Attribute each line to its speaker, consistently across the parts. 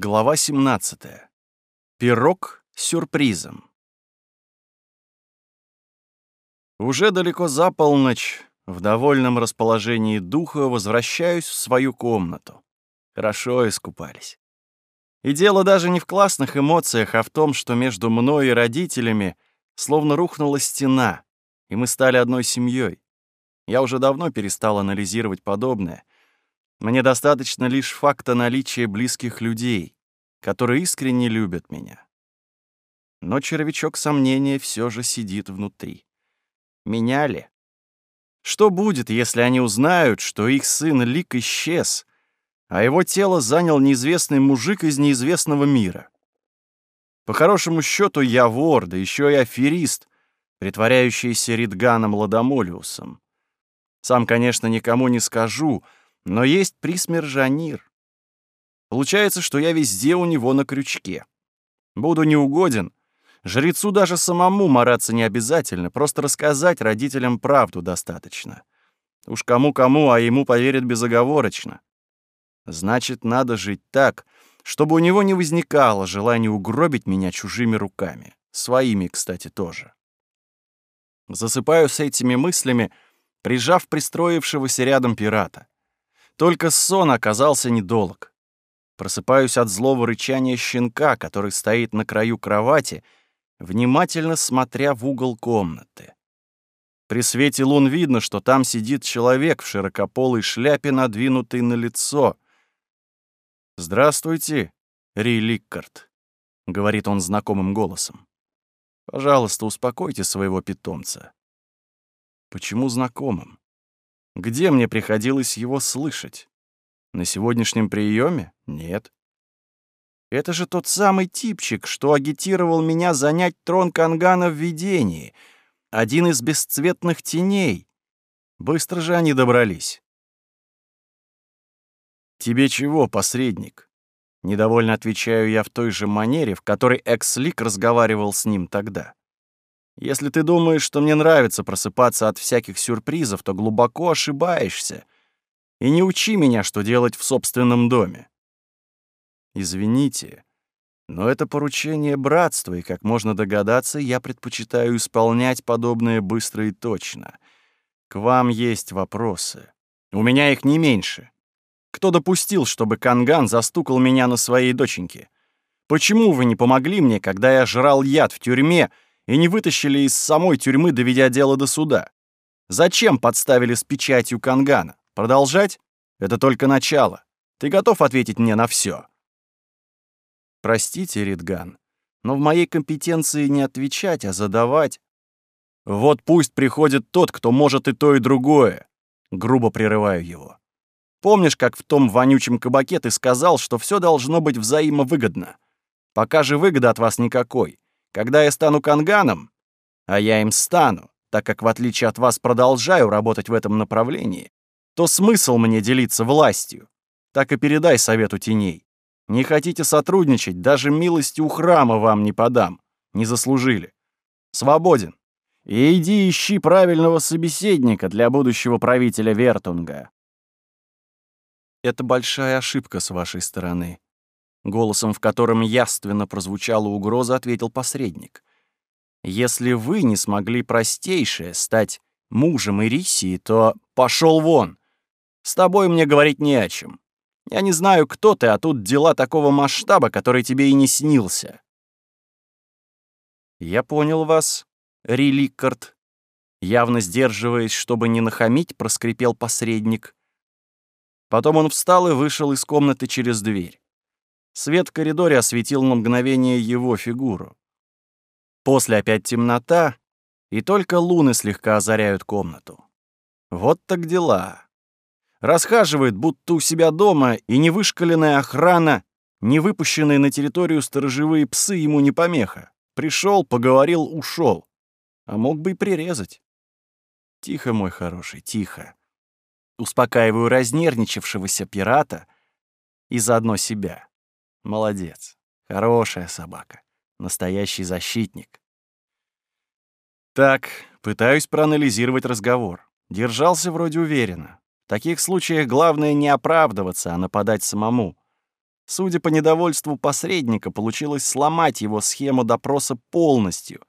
Speaker 1: Глава 17. Пирог с сюрпризом. Уже далеко за полночь, в довольном расположении духа, возвращаюсь в свою комнату. Хорошо искупались. И дело даже не в классных эмоциях, а в том, что между мной и родителями словно рухнула стена, и мы стали одной семьей. Я уже давно перестал анализировать подобное — мне достаточно лишь факта наличия близких людей, которые искренне любят меня. Но червячок сомнения все же сидит внутри. Меня ли? Что будет, если они узнают, что их сын Лик исчез, а его тело занял неизвестный мужик из неизвестного мира? По хорошему счету я вор, да еще и аферист, притворяющийся Ридганом Ладомолиусом. Сам, конечно, никому не скажу — но есть присмержанир. Получается, что я везде у него на крючке. Буду неугоден. Жрецу даже самому мараться не обязательно, просто рассказать родителям правду достаточно. Уж кому-кому, а ему поверят безоговорочно. Значит, надо жить так, чтобы у него не возникало желания угробить меня чужими руками. Своими, кстати, тоже. Засыпаю с этими мыслями, прижав пристроившегося рядом пирата. Только сон оказался недолг. Просыпаюсь от злого рычания щенка, который стоит на краю кровати, внимательно смотря в угол комнаты. При свете лун видно, что там сидит человек в широкополой шляпе, надвинутой на лицо. «Здравствуйте, Ри Ликкарт», — говорит он знакомым голосом. «Пожалуйста, успокойте своего питомца». Почему знакомым? Где мне приходилось его слышать? На сегодняшнем приеме? Нет. Это же тот самый типчик, что агитировал меня занять трон Кангана в видении. Один из бесцветных теней. Быстро же они добрались. «Тебе чего, посредник?» Недовольно отвечаю я в той же манере, в которой Экслик разговаривал с ним тогда. Если ты думаешь, что мне нравится просыпаться от всяких сюрпризов, то глубоко ошибаешься. И не учи меня, что делать в собственном доме. Извините, но это поручение братства, и, как можно догадаться, я предпочитаю исполнять подобное быстро и точно. К вам есть вопросы. У меня их не меньше. Кто допустил, чтобы Канган застукал меня на своей доченьке? Почему вы не помогли мне, когда я жрал яд в тюрьме, и не вытащили из самой тюрьмы, доведя дело до суда? Зачем подставили с печатью Кангана? Продолжать? Это только начало. Ты готов ответить мне на все? Простите, Ридган, но в моей компетенции не отвечать, а задавать. Вот пусть приходит тот, кто может и то, и другое. Грубо прерываю его. Помнишь, как в том вонючем кабаке ты сказал, что все должно быть взаимовыгодно? Пока же выгода от вас никакой. Когда я стану канганом, а я им стану, так как в отличие от вас продолжаю работать в этом направлении, то смысл мне делиться властью. Так и передай совету теней. Не хотите сотрудничать, даже милости у храма вам не подам. Не заслужили. Свободен. И иди ищи правильного собеседника для будущего правителя Вертунга. Это большая ошибка с вашей стороны, Голосом, в котором яственно прозвучала угроза, ответил посредник. «Если вы не смогли простейшее стать мужем Ирисии, то пошел вон. С тобой мне говорить не о чем. Я не знаю, кто ты, а тут дела такого масштаба, который тебе и не снился». «Я понял вас, Риликард», явно сдерживаясь, чтобы не нахамить, проскрипел посредник. Потом он встал и вышел из комнаты через дверь. Свет в коридоре осветил на мгновение его фигуру. После опять темнота, и только луны слегка озаряют комнату. Вот так дела. Расхаживает, будто у себя дома, и невышкаленная охрана, не выпущенные на территорию сторожевые псы ему не помеха. Пришел, поговорил, ушел. А мог бы и прирезать. Тихо, мой хороший, тихо. Успокаиваю разнервничавшегося пирата и заодно себя. Молодец. Хорошая собака. Настоящий защитник. Так, пытаюсь проанализировать разговор. Держался вроде уверенно. В таких случаях главное не оправдываться, а нападать самому. Судя по недовольству посредника, получилось сломать его схему допроса полностью.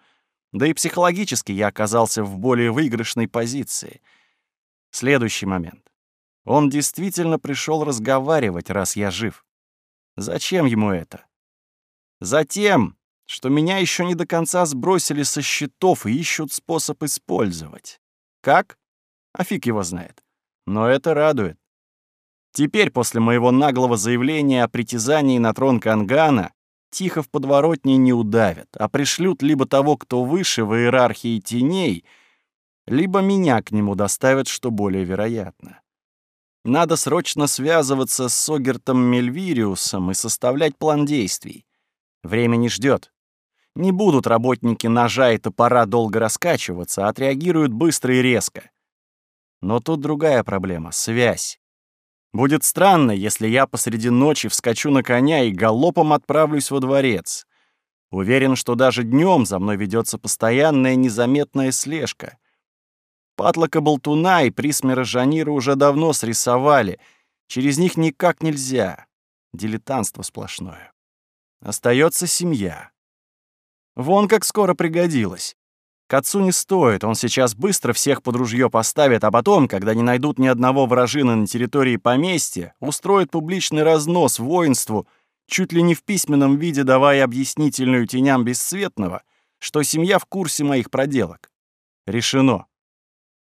Speaker 1: Да и психологически я оказался в более выигрышной позиции. Следующий момент. Он действительно пришел разговаривать, раз я жив. Зачем ему это? Затем, что меня еще не до конца сбросили со счетов и ищут способ использовать. Как? А фиг его знает. Но это радует. Теперь, после моего наглого заявления о притязании на трон Кангана, тихо в подворотне не удавят, а пришлют либо того, кто выше в иерархии теней, либо меня к нему доставят, что более вероятно. Надо срочно связываться с Согертом Мельвириусом и составлять план действий. Время не ждет. Не будут работники ножа и топора долго раскачиваться, а отреагируют быстро и резко. Но тут другая проблема — связь. Будет странно, если я посреди ночи вскочу на коня и галопом отправлюсь во дворец. Уверен, что даже днем за мной ведется постоянная незаметная слежка. Патлока болтуна и присмера Жанира уже давно срисовали. Через них никак нельзя. Дилетантство сплошное. Остается семья. Вон как скоро пригодилось. К отцу не стоит, он сейчас быстро всех под ружье поставит, а потом, когда не найдут ни одного вражины на территории поместья, устроит публичный разнос воинству, чуть ли не в письменном виде давая объяснительную теням бесцветного, что семья в курсе моих проделок. Решено.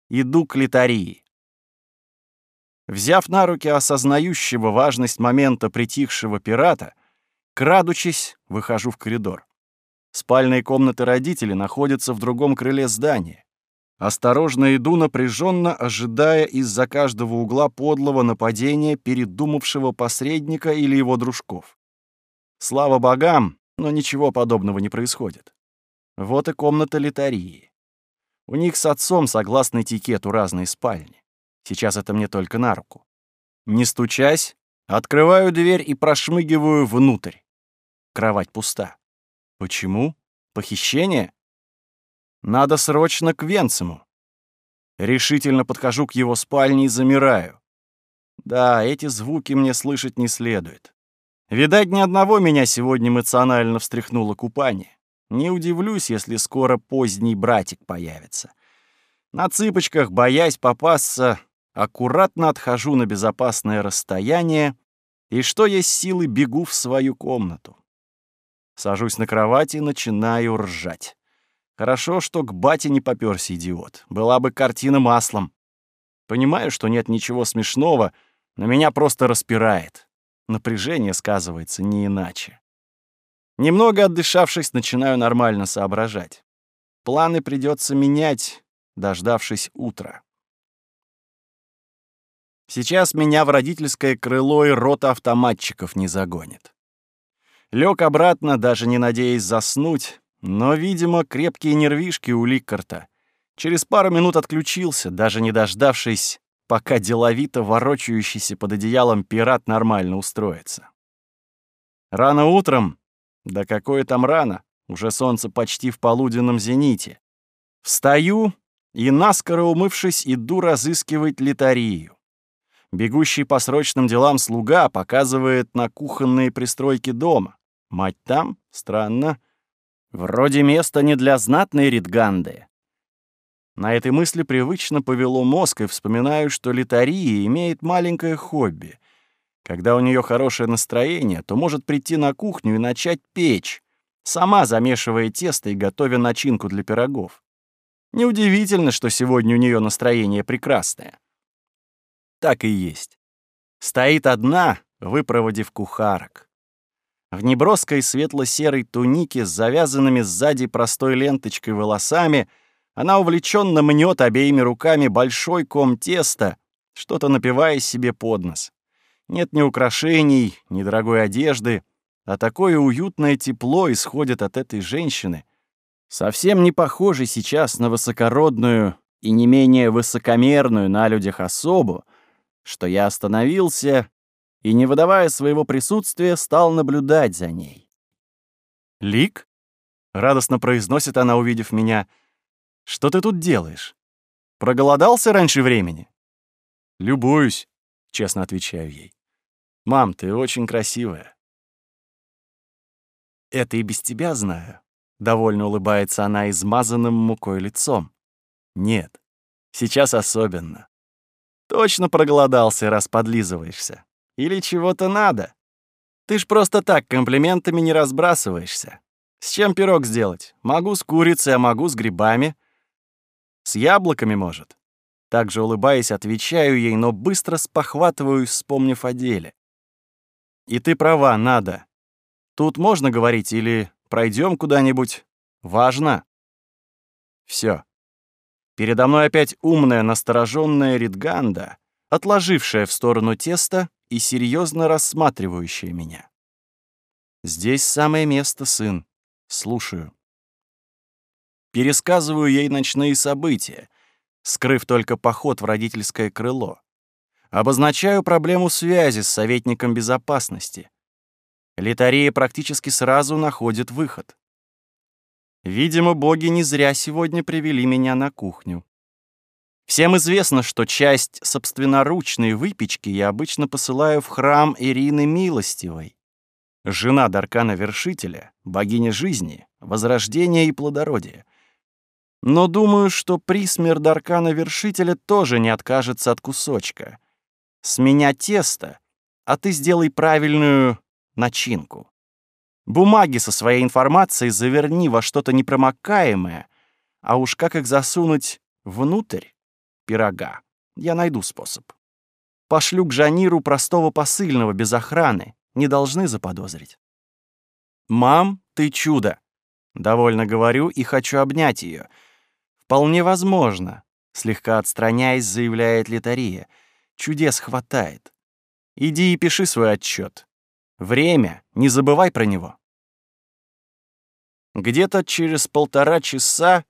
Speaker 1: Иду к литарии. Взяв на руки осознающего важность момента притихшего пирата, крадучись, выхожу в коридор. Спальные комнаты родителей находятся в другом крыле здания. Осторожно иду, напряженно ожидая из-за каждого угла подлого нападения передумавшего посредника или его дружков. Слава богам, но ничего подобного не происходит. Вот и комната литарии. У них с отцом, согласно этикету, разные спальни. Сейчас это мне только на руку. Не стучась, открываю дверь и прошмыгиваю внутрь. Кровать пуста. Почему? Похищение? Надо срочно к Венцему. Решительно подхожу к его спальне и замираю. Да, эти звуки мне слышать не следует. Видать, ни одного меня сегодня эмоционально встряхнуло купание. Не удивлюсь, если скоро поздний братик появится. На цыпочках, боясь попасться, аккуратно отхожу на безопасное расстояние и, что есть силы, бегу в свою комнату. Сажусь на кровати и начинаю ржать. Хорошо, что к бате не попёрся идиот. Была бы картина маслом. Понимаю, что нет ничего смешного, но меня просто распирает. Напряжение сказывается не иначе. Немного отдышавшись, начинаю нормально соображать. Планы придется менять, дождавшись утра. Сейчас меня в родительское крыло и рота автоматчиков не загонит. Лег обратно, даже не надеясь заснуть, но, видимо, крепкие нервишки у Ликкарта. Через пару минут отключился, даже не дождавшись, пока деловито ворочающийся под одеялом пират нормально устроится. Рано утром, да какое там рано, уже солнце почти в полуденном зените. Встаю и, наскоро умывшись, иду разыскивать литарию. Бегущий по срочным делам слуга показывает на кухонные пристройки дома. Мать там? Странно. Вроде место не для знатной Ритганды. На этой мысли привычно повело мозг, и вспоминаю, что Литария имеет маленькое хобби. Когда у нее хорошее настроение, то может прийти на кухню и начать печь, сама замешивая тесто и готовя начинку для пирогов. Неудивительно, что сегодня у нее настроение прекрасное так и есть. Стоит одна, выпроводив кухарок. В неброской светло-серой тунике с завязанными сзади простой ленточкой волосами она увлеченно мнет обеими руками большой ком теста, что-то напивая себе под нос. Нет ни украшений, ни дорогой одежды, а такое уютное тепло исходит от этой женщины, совсем не похожей сейчас на высокородную и не менее высокомерную на людях особу, что я остановился и, не выдавая своего присутствия, стал наблюдать за ней. «Лик?» — радостно произносит она, увидев меня. «Что ты тут делаешь? Проголодался раньше времени?» «Любуюсь», — честно отвечаю ей. «Мам, ты очень красивая. Это и без тебя знаю. Довольно улыбается она измазанным мукой лицом. Нет, сейчас особенно. Точно проголодался, раз подлизываешься. Или чего-то надо. Ты ж просто так комплиментами не разбрасываешься. С чем пирог сделать? Могу с курицей, а могу с грибами. С яблоками, может. Также улыбаясь, отвечаю ей, но быстро спохватываюсь, вспомнив о деле. И ты права, надо. Тут можно говорить или пройдем куда-нибудь? Важно. Все. Передо мной опять умная, настороженная Ридганда, отложившая в сторону тесто и серьезно рассматривающая меня. Здесь самое место, сын. Слушаю. Пересказываю ей ночные события, скрыв только поход в родительское крыло. Обозначаю проблему связи с советником безопасности. Литария практически сразу находит выход. Видимо, боги не зря сегодня привели меня на кухню. Всем известно, что часть собственноручной выпечки я обычно посылаю в храм Ирины Милостивой. Жена Даркана-Вершителя, богиня жизни, возрождения и плодородия — но думаю, что присмер Даркана Вершителя тоже не откажется от кусочка. С меня тесто, а ты сделай правильную начинку. Бумаги со своей информацией заверни во что-то непромокаемое, а уж как их засунуть внутрь пирога, я найду способ. Пошлю к Жаниру простого посыльного без охраны, не должны заподозрить. «Мам, ты чудо!» Довольно говорю и хочу обнять ее — «Вполне возможно», — слегка отстраняясь, заявляет Литария. «Чудес хватает. Иди и пиши свой отчет. Время, не забывай про него». Где-то через полтора часа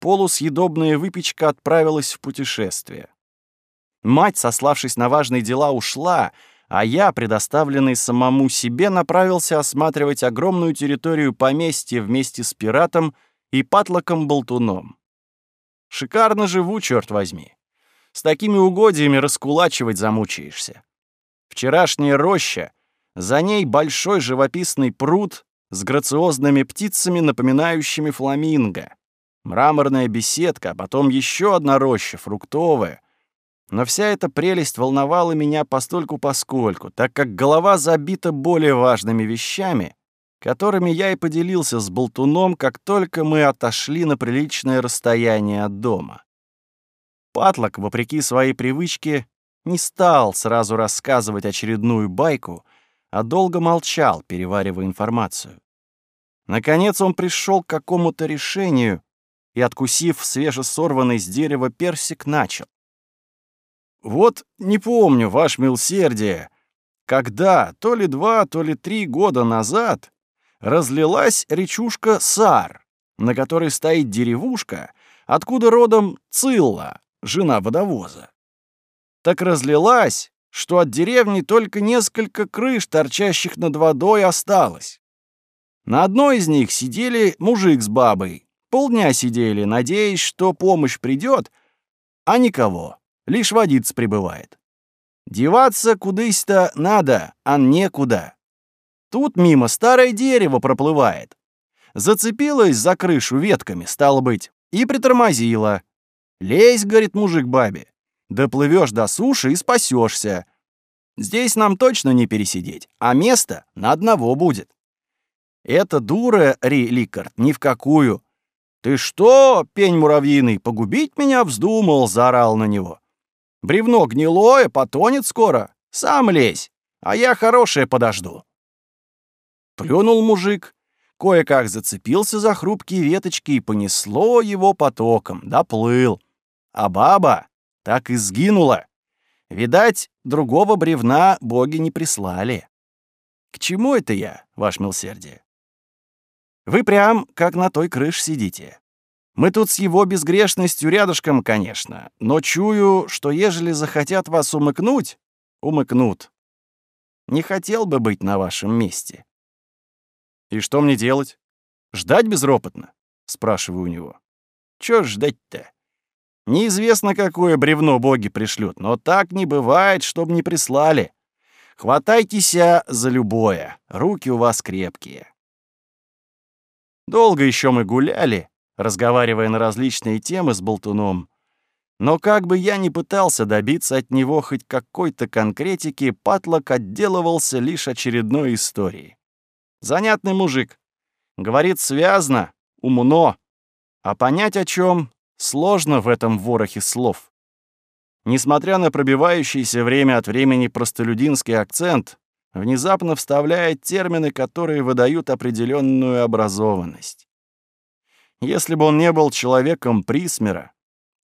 Speaker 1: полусъедобная выпечка отправилась в путешествие. Мать, сославшись на важные дела, ушла, а я, предоставленный самому себе, направился осматривать огромную территорию поместья вместе с пиратом и патлоком-болтуном. Шикарно живу, черт возьми. С такими угодьями раскулачивать замучаешься. Вчерашняя роща, за ней большой живописный пруд с грациозными птицами, напоминающими фламинго. Мраморная беседка, а потом еще одна роща, фруктовая. Но вся эта прелесть волновала меня постольку-поскольку, так как голова забита более важными вещами, которыми я и поделился с болтуном, как только мы отошли на приличное расстояние от дома. Патлок, вопреки своей привычке, не стал сразу рассказывать очередную байку, а долго молчал, переваривая информацию. Наконец он пришел к какому-то решению и, откусив свежесорванный с дерева персик, начал. «Вот не помню, ваш милсердие, когда, то ли два, то ли три года назад, разлилась речушка Сар, на которой стоит деревушка, откуда родом Цилла, жена водовоза. Так разлилась, что от деревни только несколько крыш, торчащих над водой, осталось. На одной из них сидели мужик с бабой. Полдня сидели, надеясь, что помощь придет, а никого, лишь водиц прибывает. Деваться кудысь-то надо, а некуда. Тут мимо старое дерево проплывает. Зацепилась за крышу ветками, стало быть, и притормозила. «Лезь», — говорит мужик бабе, — «доплывешь до суши и спасешься. Здесь нам точно не пересидеть, а место на одного будет». «Это дура, Ри Ликард, ни в какую». «Ты что, пень муравьиный, погубить меня вздумал?» — заорал на него. «Бревно гнилое, потонет скоро. Сам лезь, а я хорошее подожду». Плюнул мужик, кое-как зацепился за хрупкие веточки и понесло его потоком, доплыл. А баба так и сгинула. Видать, другого бревна боги не прислали. К чему это я, ваш милсердие? Вы прям как на той крыше сидите. Мы тут с его безгрешностью рядышком, конечно, но чую, что ежели захотят вас умыкнуть, умыкнут. Не хотел бы быть на вашем месте. «И что мне делать? Ждать безропотно?» — спрашиваю у него. «Чё ждать-то? Неизвестно, какое бревно боги пришлют, но так не бывает, чтоб не прислали. Хватайтесь за любое, руки у вас крепкие». Долго еще мы гуляли, разговаривая на различные темы с болтуном. Но как бы я ни пытался добиться от него хоть какой-то конкретики, Патлок отделывался лишь очередной историей. Занятный мужик. Говорит связно, умно. А понять о чем сложно в этом ворохе слов. Несмотря на пробивающийся время от времени простолюдинский акцент, внезапно вставляет термины, которые выдают определенную образованность. Если бы он не был человеком Присмера,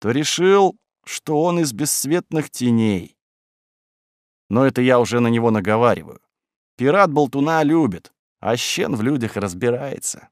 Speaker 1: то решил, что он из бесцветных теней. Но это я уже на него наговариваю. Пират болтуна любит, а щен в людях разбирается.